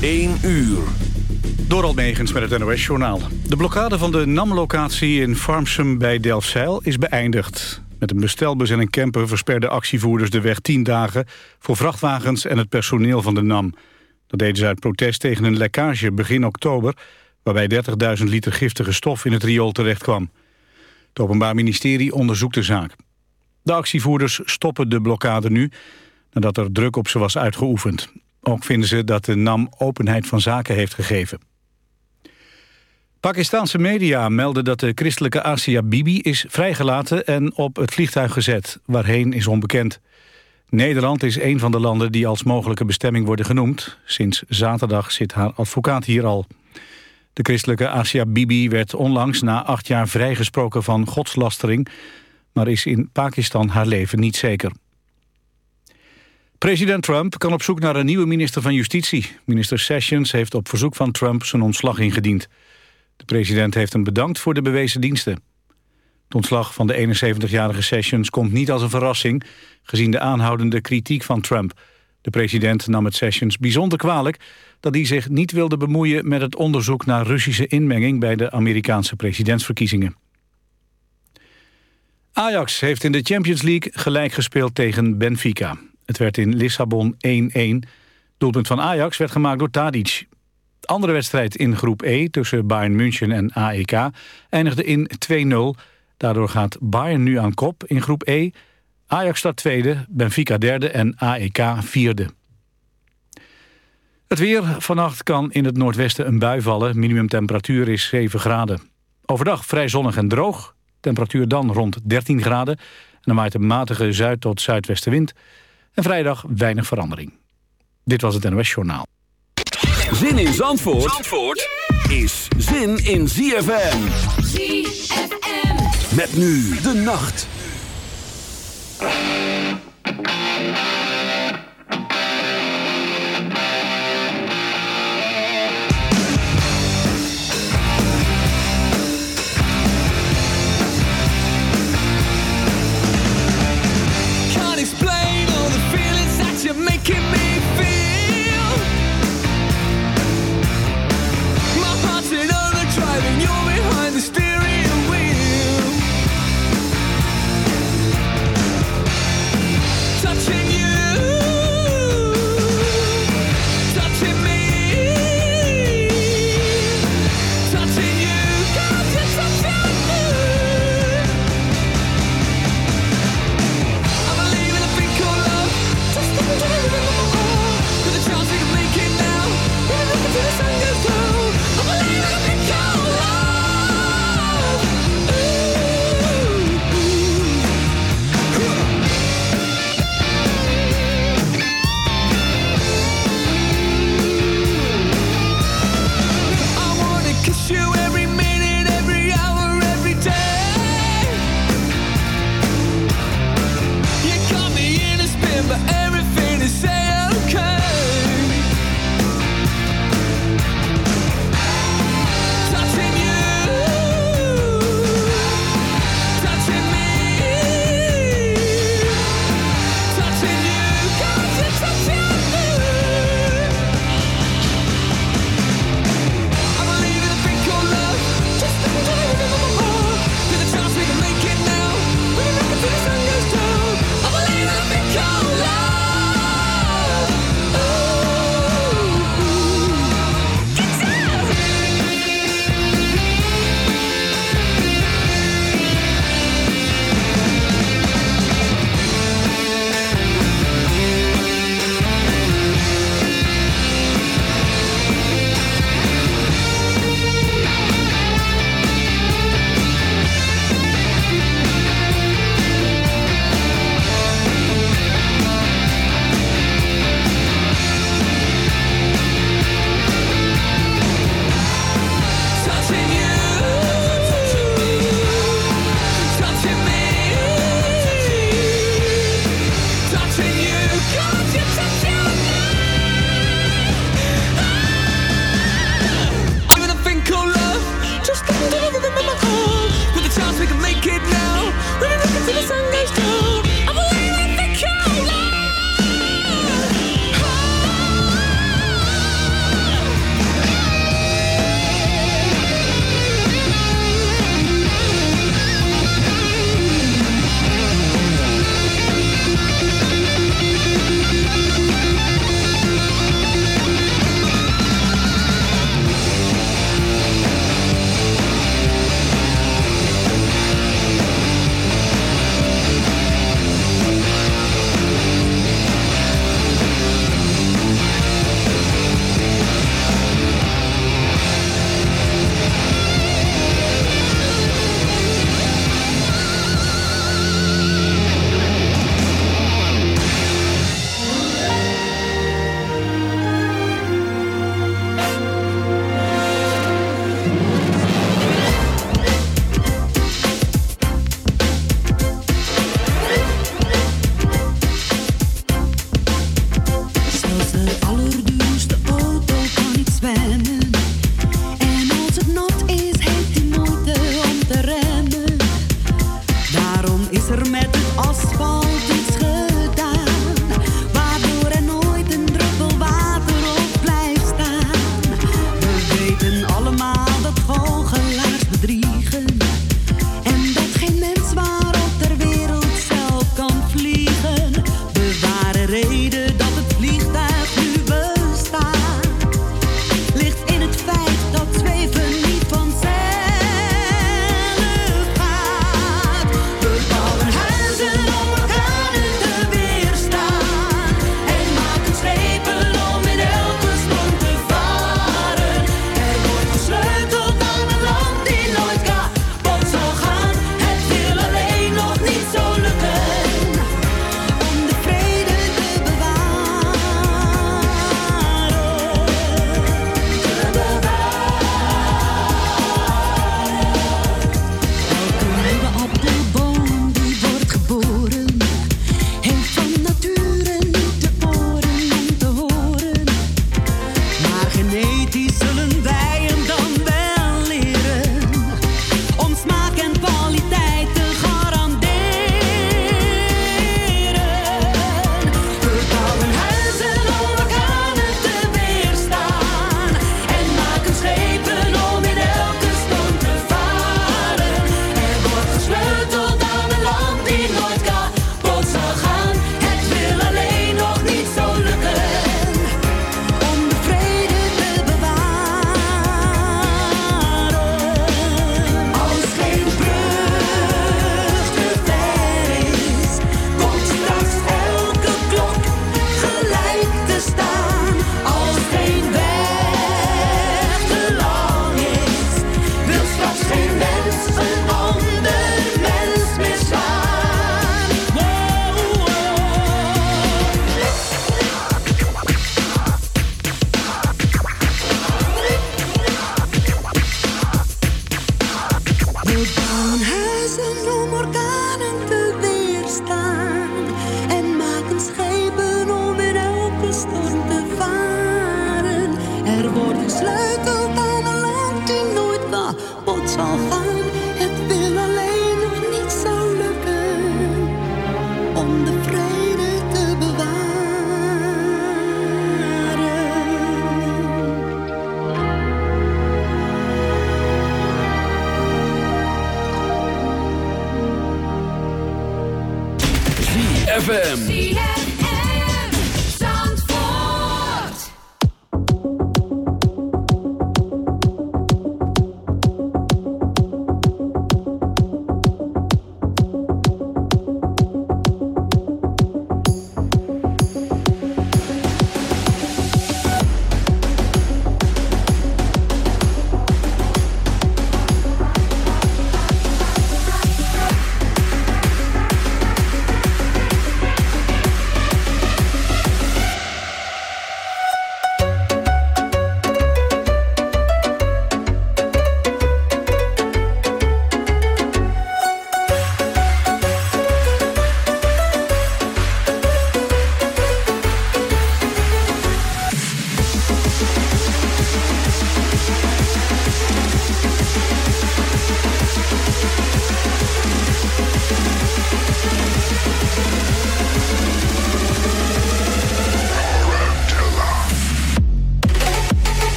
1 uur. Door Megens met het NOS-journaal. De blokkade van de NAM-locatie in Farmsum bij Delfzijl is beëindigd. Met een bestelbus en een camper versperden actievoerders de weg 10 dagen... voor vrachtwagens en het personeel van de NAM. Dat deden ze uit protest tegen een lekkage begin oktober... waarbij 30.000 liter giftige stof in het riool terechtkwam. Het Openbaar Ministerie onderzoekt de zaak. De actievoerders stoppen de blokkade nu... nadat er druk op ze was uitgeoefend. Ook vinden ze dat de NAM openheid van zaken heeft gegeven. Pakistanse media melden dat de christelijke Asia Bibi is vrijgelaten en op het vliegtuig gezet. Waarheen is onbekend. Nederland is een van de landen die als mogelijke bestemming worden genoemd. Sinds zaterdag zit haar advocaat hier al. De christelijke Asia Bibi werd onlangs na acht jaar vrijgesproken van godslastering... maar is in Pakistan haar leven niet zeker. President Trump kan op zoek naar een nieuwe minister van Justitie. Minister Sessions heeft op verzoek van Trump zijn ontslag ingediend. De president heeft hem bedankt voor de bewezen diensten. Het ontslag van de 71-jarige Sessions komt niet als een verrassing... gezien de aanhoudende kritiek van Trump. De president nam het Sessions bijzonder kwalijk... dat hij zich niet wilde bemoeien met het onderzoek naar Russische inmenging... bij de Amerikaanse presidentsverkiezingen. Ajax heeft in de Champions League gelijk gespeeld tegen Benfica. Het werd in Lissabon 1-1. Doelpunt van Ajax werd gemaakt door Tadic. De andere wedstrijd in groep E tussen Bayern München en AEK eindigde in 2-0. Daardoor gaat Bayern nu aan kop in groep E. Ajax staat tweede, Benfica derde en AEK vierde. Het weer. Vannacht kan in het noordwesten een bui vallen. Minimumtemperatuur is 7 graden. Overdag vrij zonnig en droog. Temperatuur dan rond 13 graden. En dan waait een matige zuid- tot zuidwestenwind. En vrijdag weinig verandering. Dit was het NOS Journaal. Zin in Zandvoort, Zandvoort is zin in ZFM. ZFM. Met nu de nacht.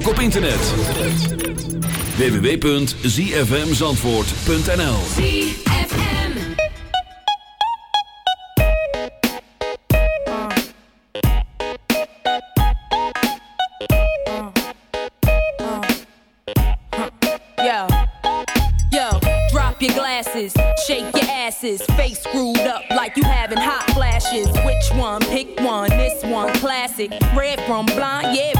ook op internet. www.zfmzandvoort.nl Yo, yo, drop your glasses, shake your asses, face screwed up like you having hot flashes. Which one? Pick one, this one, classic. Red from blind, yeah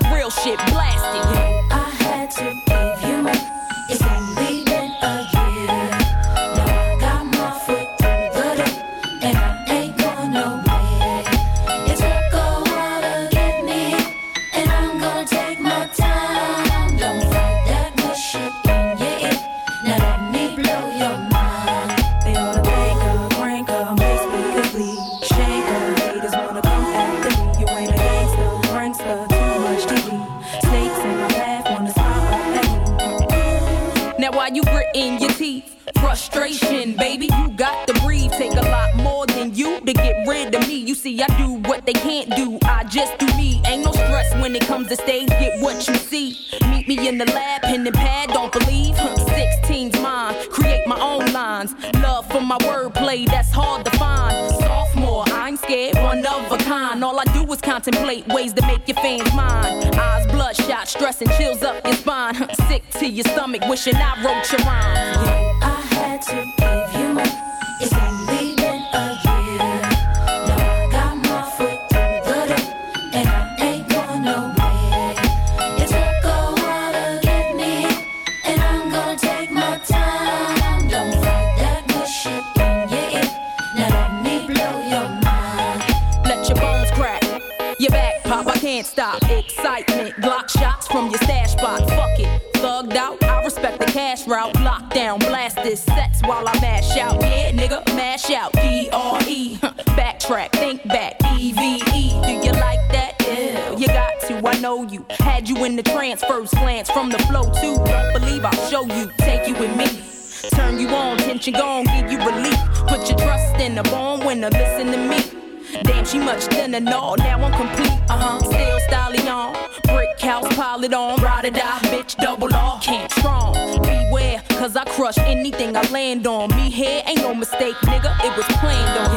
eight ways to make your fans mine. Eyes bloodshot, stress and chills up your spine. Sick to your stomach, wishing I wrote your rhyme. it was plain, don't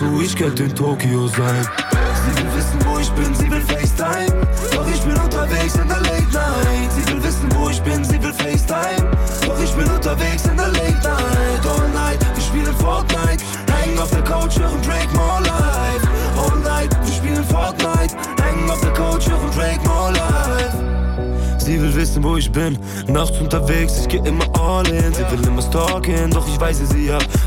Augen zu, ich könnte in Tokio sein. Sie will wissen, wo ich bin, sie will FaceTime. Doch ich bin unterwegs in der Late Night. Sie will wissen, wo ich bin, sie will FaceTime. Doch ich bin unterwegs in der Late Night. All night, wir spielen Fortnite. Hängen auf der Couch, hören Drake More Life. All night, wir spielen Fortnite. Hängen auf der Couch, hören Drake More Life. Sie will wissen, wo ich bin. Nachts unterwegs, ich geh immer all in. Sie will immer stalken, doch ich weise sie ab.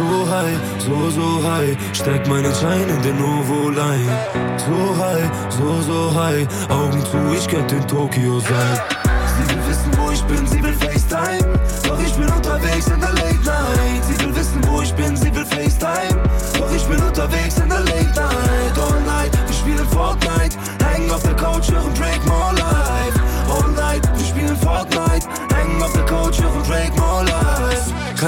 So high, so, so high, steck meinen Schein in den Ovo-Line. So high, so, so high, Augen zu, ich könnte in Tokio sein.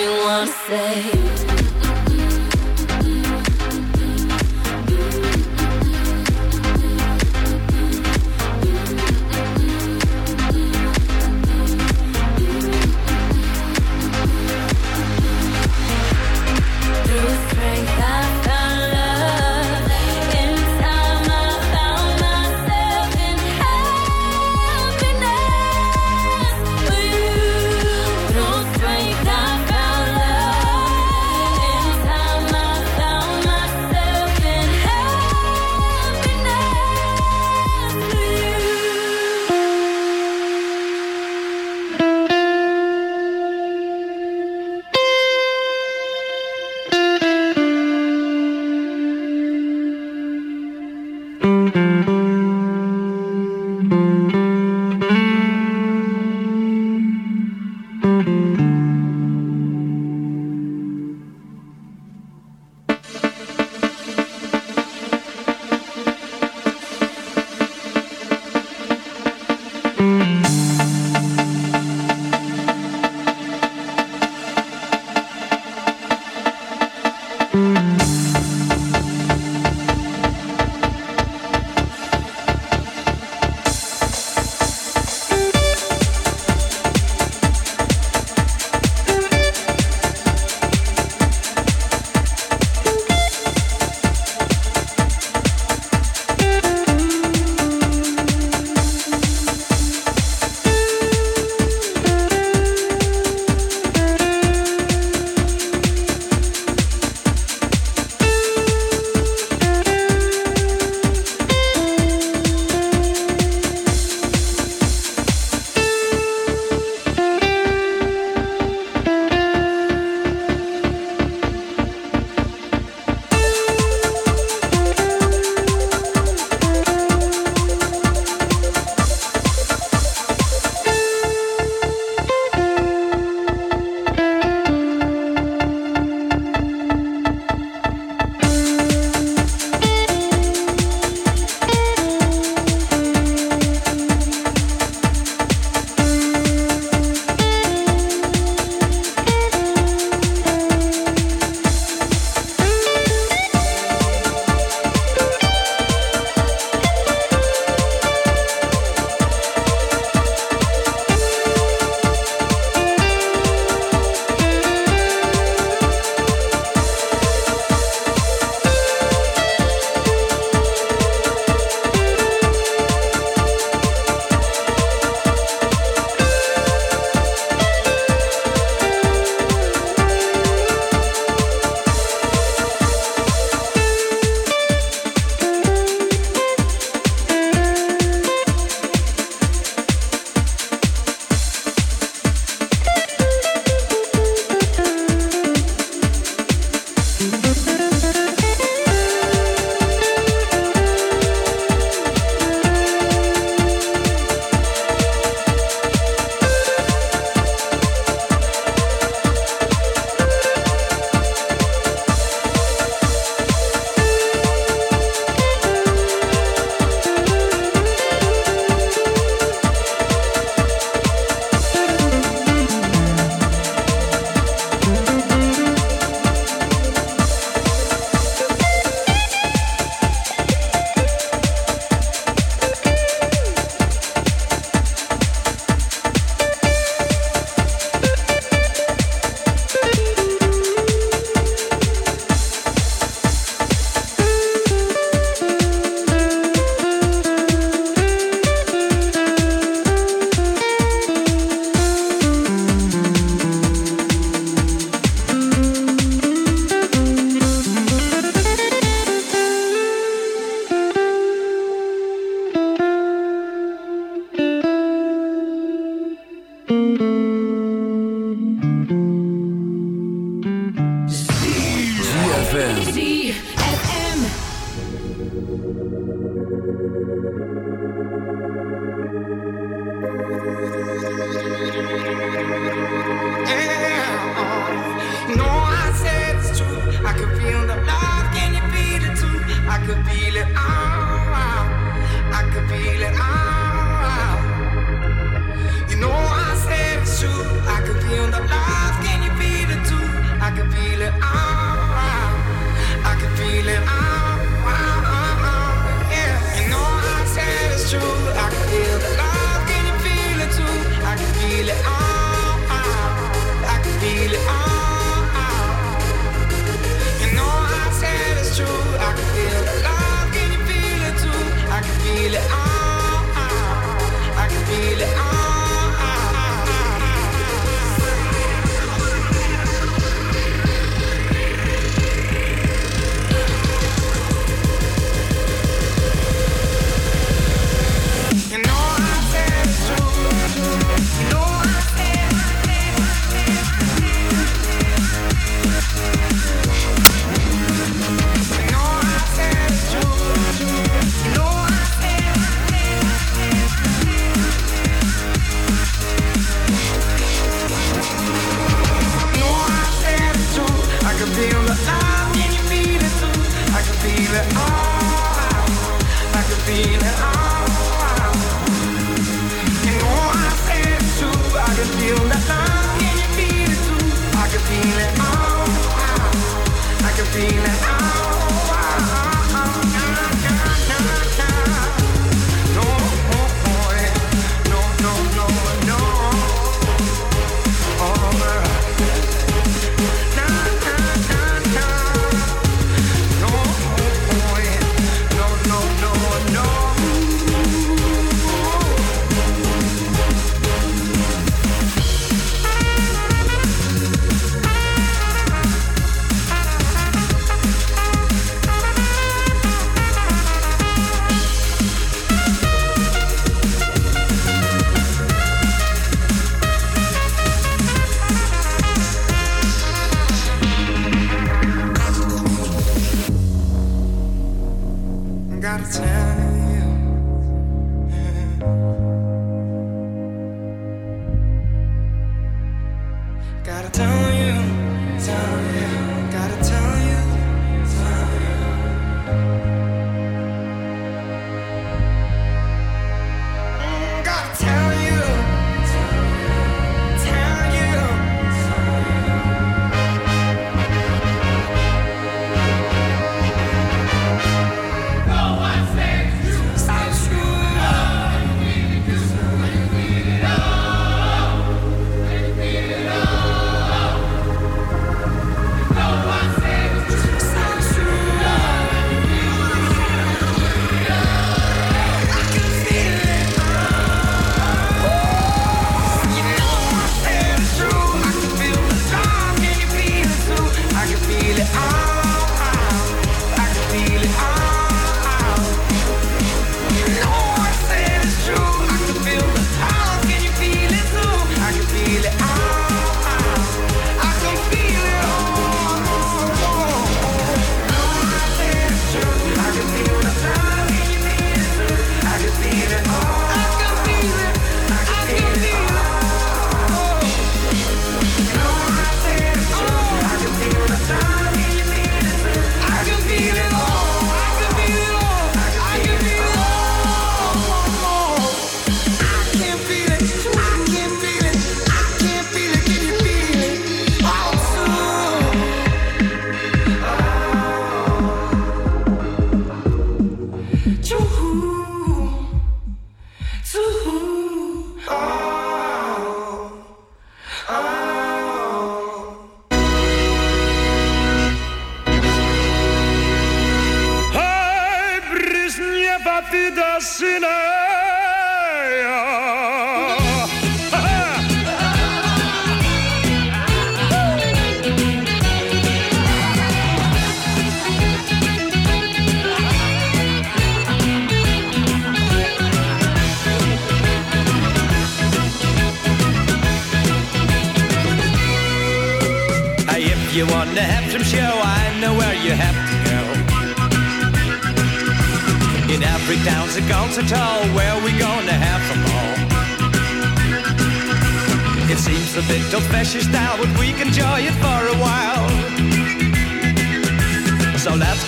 Me wanna say.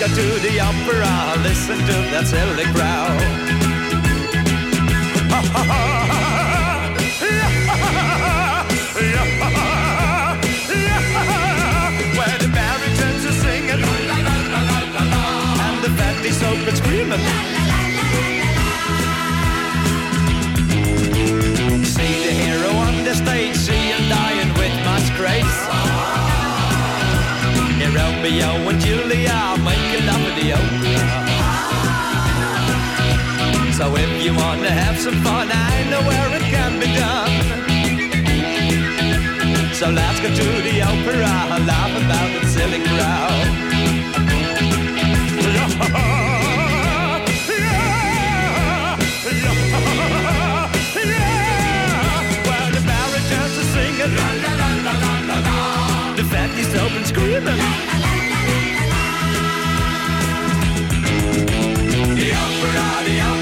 go to the opera, listen to that silly crowd. Where the are singing, and the screaming. See the hero on the stage Romeo and Julia making love at the opera. So if you want to have some fun, I know where it can be done. So let's go to the opera, laugh about the silly crowd. up and screaming. The opera, the opera.